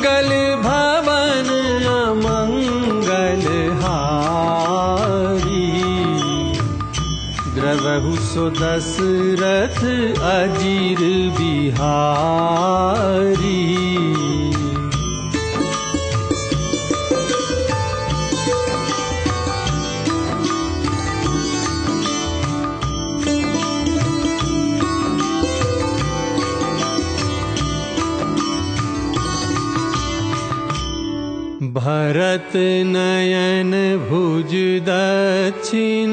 मंगल भवन मंगल हारी। द्रवहु सो दशरथ अजीर बिहारी भरत नयन भुज दक्षिण।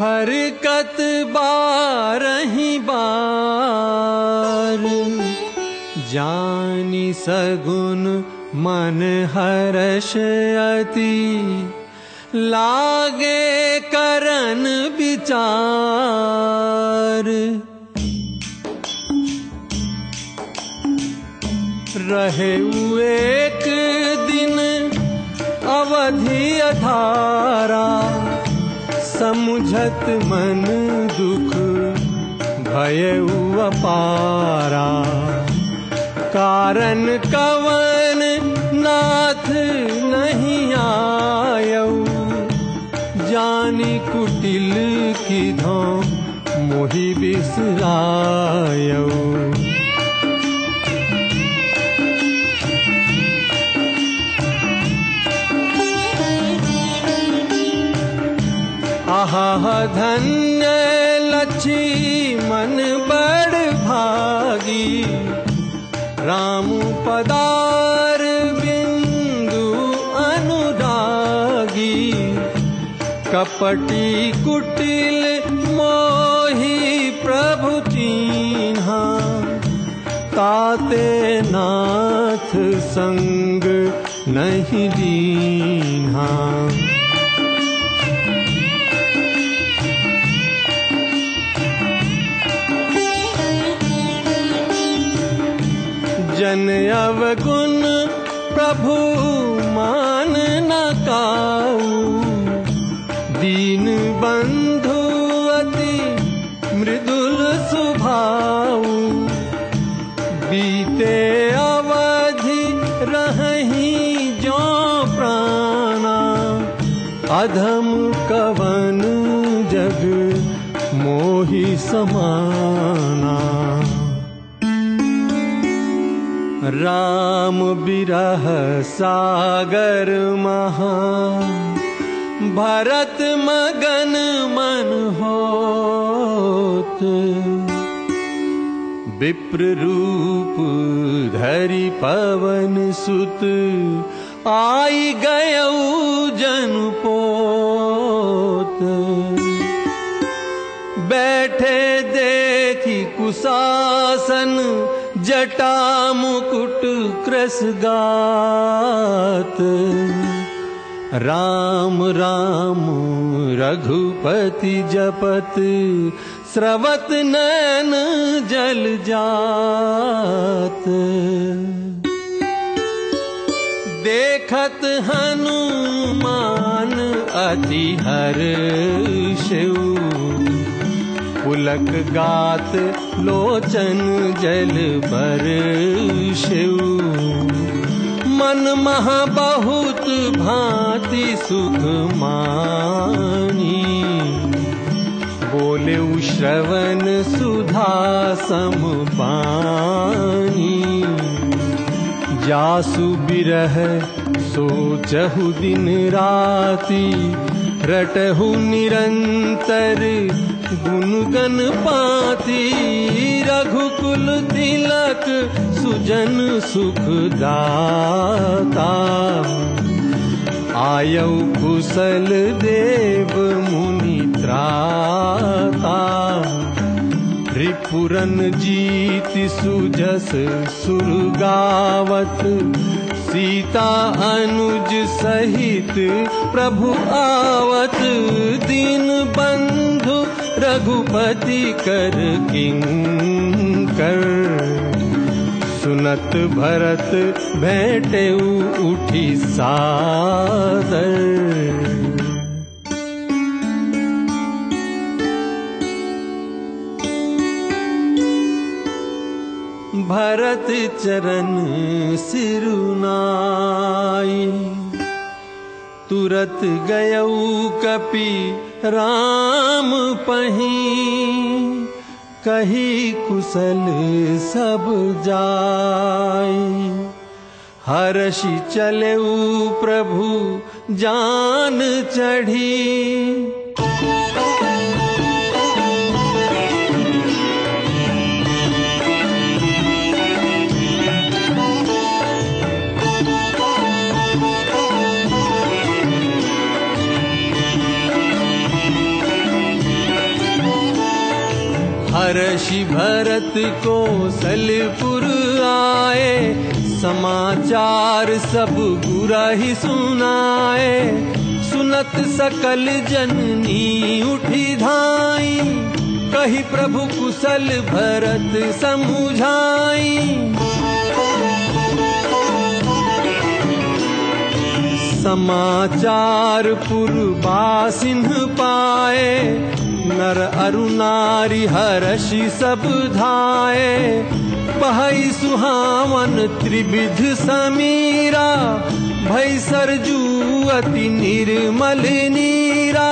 हरकत बारही बार। जानी सगुन मन हर्ष अति। लागे करन विचार रहे एक दिन अवधि अधारा समुझत मन दुख भय अपारा कारण कवन नाथ नहीं आयऊ जानी कुटिल की धो मोहि बिसरायऊ धन्य लक्ष्मण बड़ भागी। राम पदार बिंदु अनुरागी। कपटी कुटिल मोही प्रभु चिन्हा। ताते नाथ संग नहीं दीन्हा अवगुण प्रभु मान न काऊ। दीन बंधु अति मृदुल सुभाऊ। बीते अवधि रही जो प्राणा। अधम कवन जग मोहि समाना राम बिरह सागर महा। भरत मगन मन होत। विप्र रूप धरि पवन सुत। आई गयऊ जन पोत। बैठे देखी कुशासन कृस गात राम राम रघुपति जपत स्रवत नैन जल जात। देखत हनुमान अति हर शिव पुलक गात लोचन जल बर शिव। मन महा बहुत भांति सुख मानी। बोले श्रवण सुधा सम पानी। जासु बिरह सोचहु दिन राति रटहु निरंतर गुनगन पाती रघुकुल तिलक सुजन सुख दाता आयऊ कुशल देव मुनि त्राता। रिपुरन जीत सुजस सुर गावत सीता अनुज सहित प्रभु आवत। दीन बंधु रघुपति कर किंकर। सुनत भरत भेटे उठी सादर। भरत चरण सिरुनाई तुरत गयऊ कपि राम पही। कही कुशल सब जाई हर्षि चले प्रभु जान चढ़ी हर्षि भरत को सलपुर आए, समाचार सब बुरा ही सुनाए। सुनत सकल जननी उठी धाई, कही प्रभु कुशल भरत समुझाई। समाचार पुरबासिन पाए नर अरुणारी हर्षि सब धाये बहई सुहावन त्रिविध समीरा भई सरजू अति निर्मल नीरा।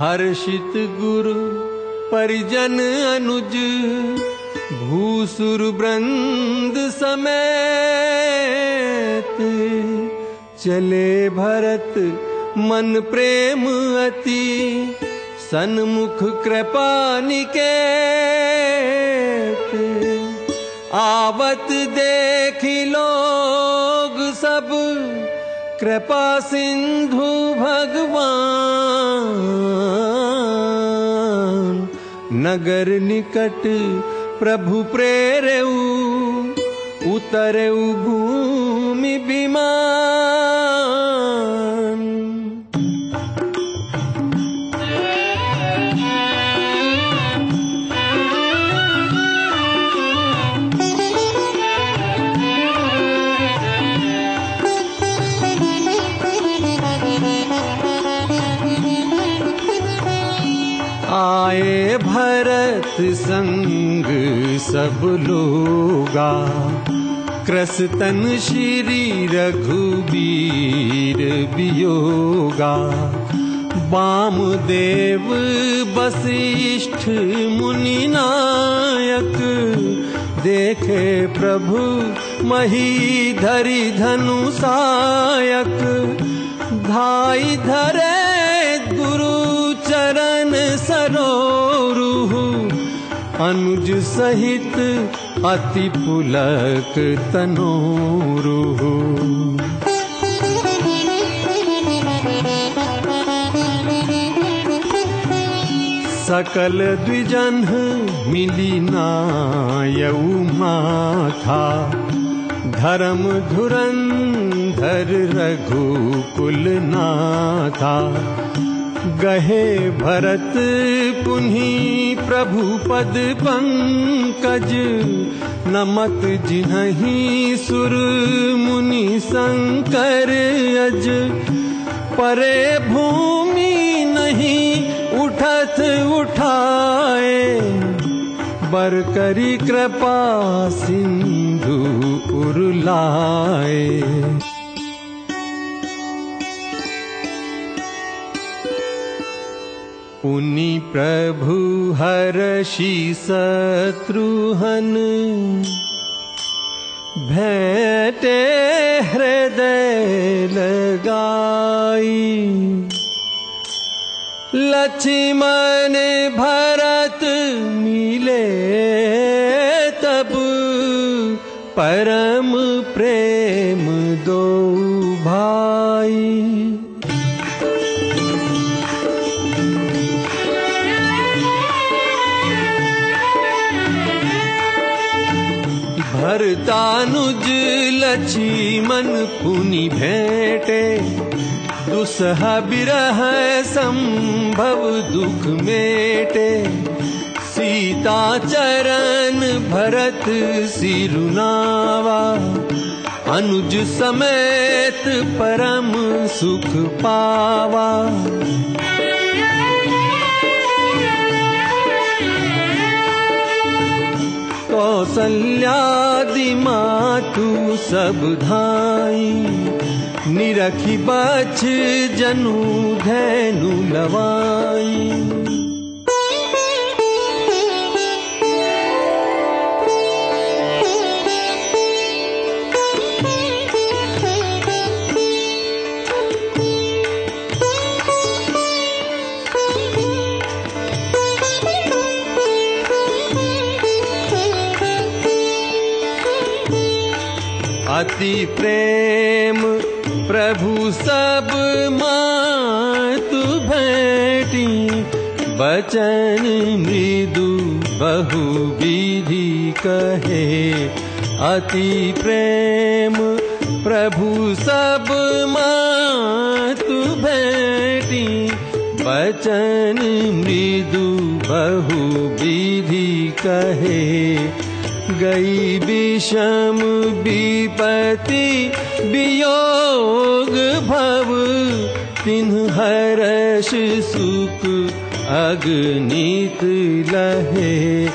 हर्षित गुरु परिजन अनुज भूसुर वृंद समेत चले भरत मन प्रेम अति सन्मुख कृपा निकेत। आवत देखी लोग सब कृपा सिंधु भगवान। नगर निकट प्रभु प्रेरेऊ उतरेऊ भूमि श्री वाम देव वशिष्ठ मुनि नायक। देखे प्रभु मही धरि धनु सायक। धाई धरे गुरु चरण सरोरु अनुज सहित अति पुलक तनोरु सकल द्विजन मिली नायऊ माथा। धर्म धुरंधर रघुकुल नाथा गहे भरत पुन्ही प्रभु पद पंकज। नमत जिन्हि सुर मुनि शंकर अज परे भूमि नहीं उठत उठाए। बर करी कृपा सिंधु उरलाए पुनि प्रभु हर्षि शत्रुहन। भेटे हृदय लगाई। लक्ष्मण भरत मिले तब परम प्रेम भरतानुज लक्ष्मण पुनि भेटे। दुसह बिरह संभव दुख मेटे। सीता चरण भरत सिरुनावा। अनुज समेत परम सुख पावा कौसल्यादि मातु सब धाई। निरखी बछ जनु धैनु लवाई अति प्रेम प्रभु सब मातु भेटी। बचन मृदु बहु विधि कहे अति प्रेम प्रभु सब मातु भेटी। बचन मृदु बहु विधि कहे गई विषम विपति वियोग भव। तिन्ह हरष सुख अग्नित लहे।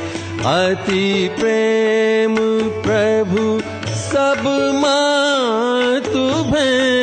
अति प्रेम प्रभु भेटी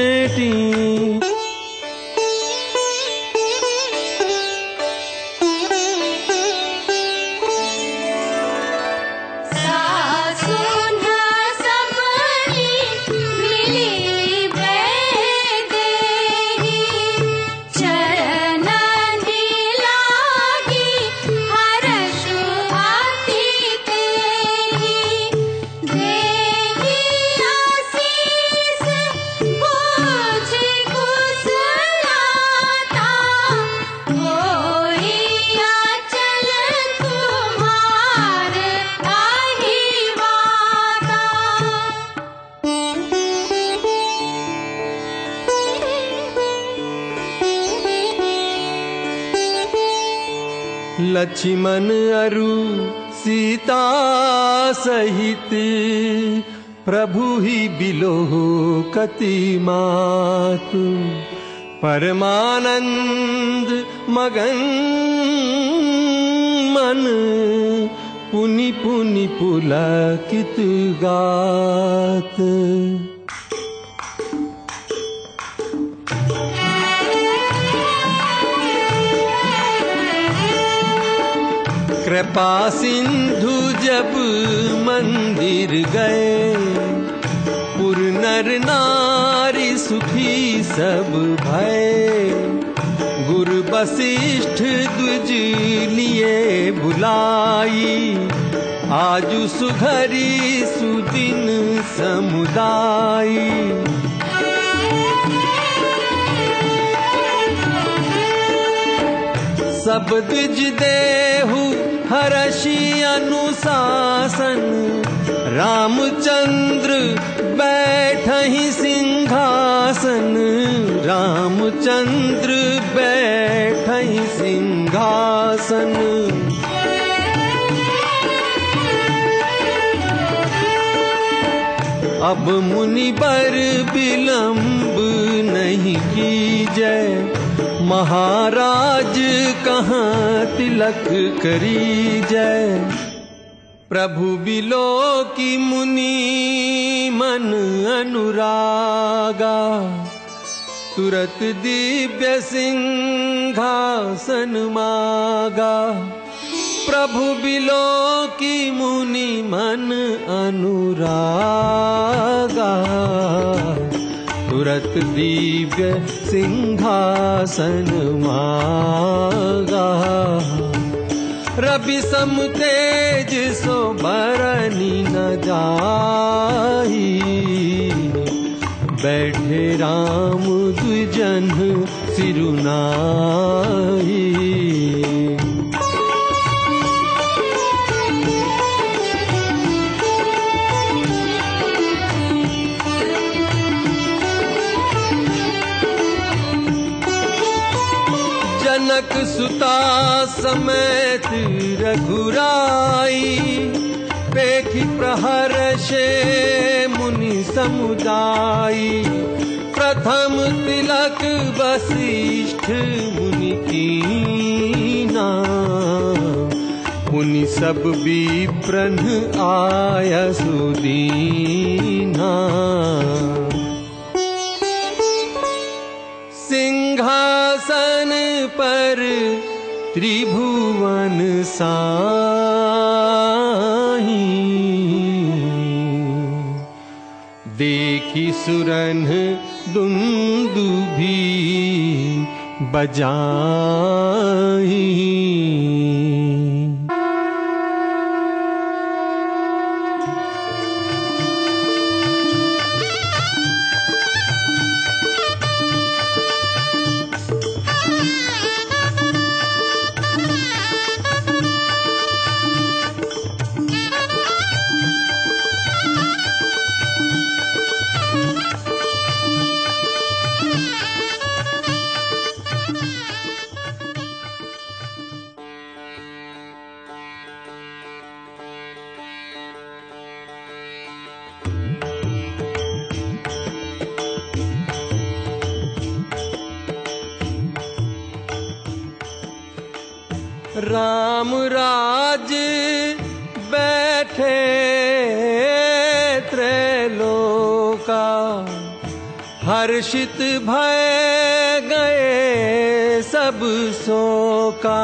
लक्ष्मण अरु सीता सहित प्रभु ही बिलो कति मात। परमानंद मगन मन पुनि पुनि पुलकित गात कृपा सिंधु जब मंदिर गए पुर नर नारी सुखी सब भय। गुरु वशिष्ठ द्विज लिए बुलाई, आजु सुघरी सुदिन समुदाई। सब द्विज देहु हर्षि अनुशासन। रामचंद्र बैठ ही सिंहासन। रामचंद्र बैठ ही सिंहासन। अब मुनि पर विलंब नहीं की जय। महाराज, कहाँ तिलक करी जय? प्रभु बिलो की मुनि, मन अनुरागा। तुरत दिव्य सिंहासन मागा। प्रभु बिलो की मुनि, मन अनुरागा। दिव्य सिंहासन मागा रवि सम तेज सो बरनी न जाही। बैठे राम द्विजन सिरुनाही समेत रघुराई पेखि प्रहर्षे मुनि समुदाय प्रथम तिलक वशिष्ठ मुनि कीना मुनि सब विप्रन आय सुदीना त्रिभुवन साही देखी सुरन दुंदुभी बजाई। राम हर्षित भय गए सब शोका।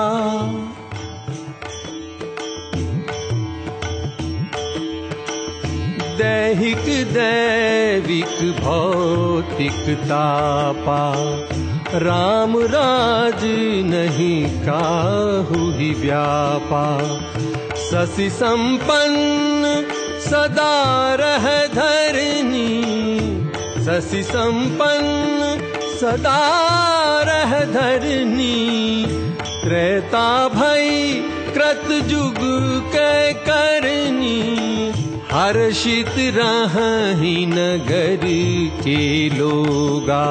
दैहिक दैविक भौतिक तापा। राम राज नहीं काहु व्यापा। शशि संपन्न सदा रह धरनी शशि संपन्न सदा धरनी त्रेता भई कृत जुग के करनी हर्षित रही नगर के लोगा।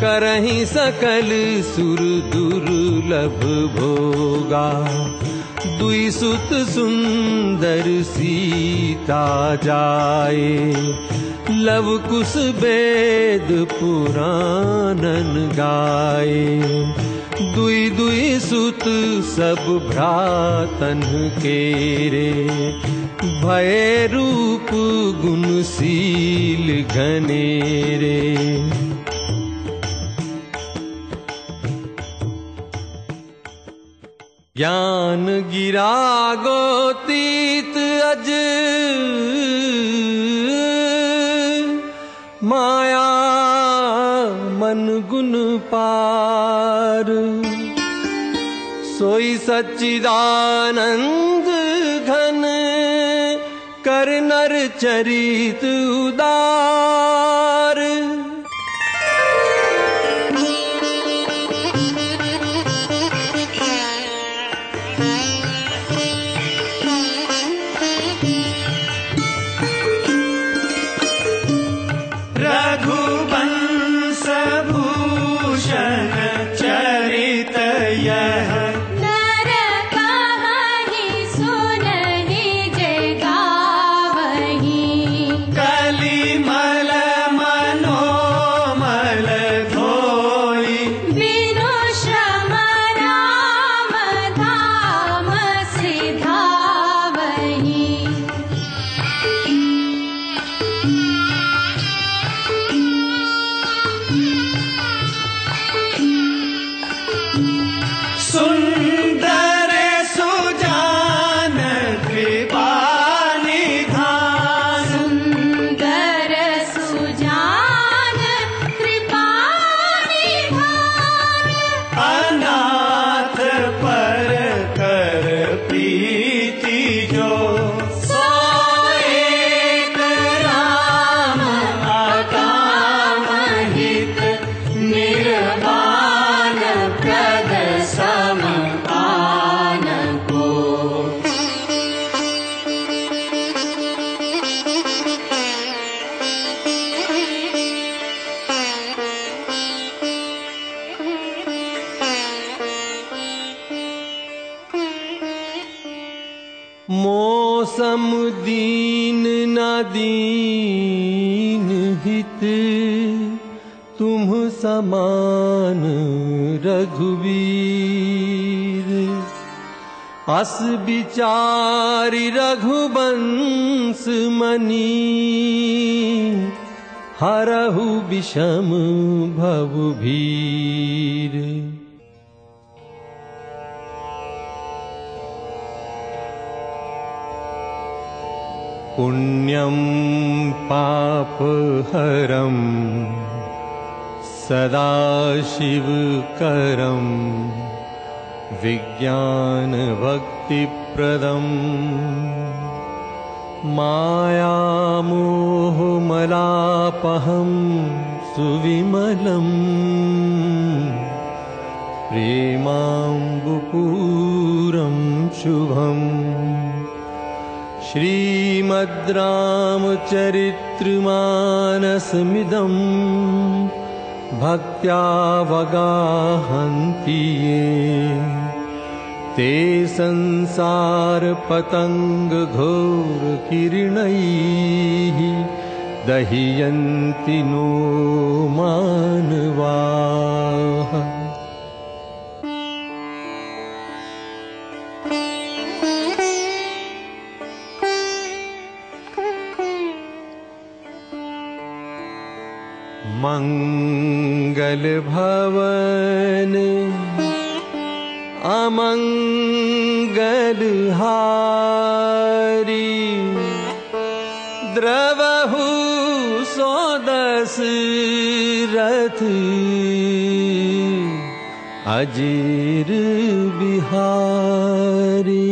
करही सकल सुर दुर्लभ भोगा। दुई सुत सुंदर सीता जाए लव कुश वेद पुराणन गाए। दुई दुई सुत सब भ्रातन केरे। भय रूप गुणशील घनेरे। ज्ञान गिरा गोतीत अज माया मन गुण पार। सोई सच्चिदानंद घन कर नर चरित उदार विचारि रघुवंश मनी हरहु विषम भव भीर। पापहरं सदा शिवकरं विज्ञानभक्तिप्रदम्। मायामोहमलापहं सुविमलम्। प्रेमाम्बुपूरं शुभम्। श्रीमद् रामचरित्रमानसमिदम् भक्त्यावगाहन्ति ये ते संसारपतङ्गघोरकिरणैः दह्यन्ति नो मानवाः मङ्गलभवन अमङ्गलहारी द्रवहु सोदस रथ अजीर बिहारी